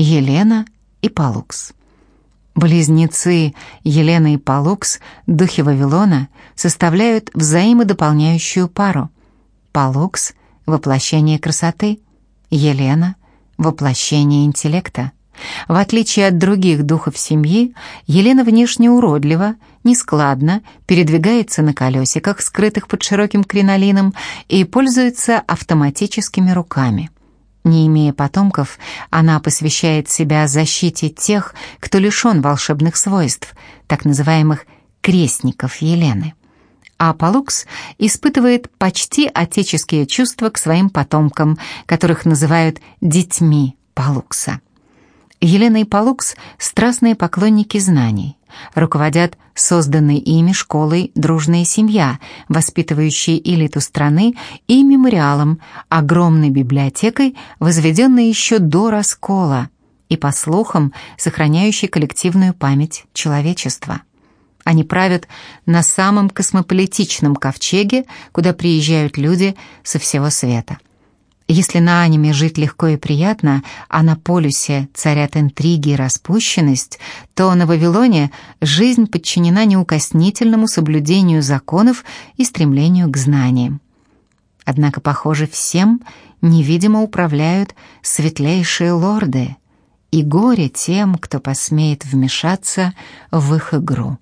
Елена и Палукс. Близнецы Елена и Палукс, духи Вавилона, составляют взаимодополняющую пару. Палукс — воплощение красоты, Елена — воплощение интеллекта. В отличие от других духов семьи, Елена внешне уродлива, нескладно, передвигается на колесиках, скрытых под широким кринолином, и пользуется автоматическими руками. Не имея потомков, она посвящает себя защите тех, кто лишен волшебных свойств, так называемых «крестников Елены». А Палукс испытывает почти отеческие чувства к своим потомкам, которых называют «детьми Палукса». Елена и Палукс – страстные поклонники знаний, руководят созданной ими школой «Дружная семья», воспитывающей элиту страны, и мемориалом, огромной библиотекой, возведенной еще до раскола, и, по слухам, сохраняющей коллективную память человечества. Они правят на самом космополитичном ковчеге, куда приезжают люди со всего света. Если на аниме жить легко и приятно, а на полюсе царят интриги и распущенность, то на Вавилоне жизнь подчинена неукоснительному соблюдению законов и стремлению к знаниям. Однако, похоже, всем невидимо управляют светлейшие лорды, и горе тем, кто посмеет вмешаться в их игру.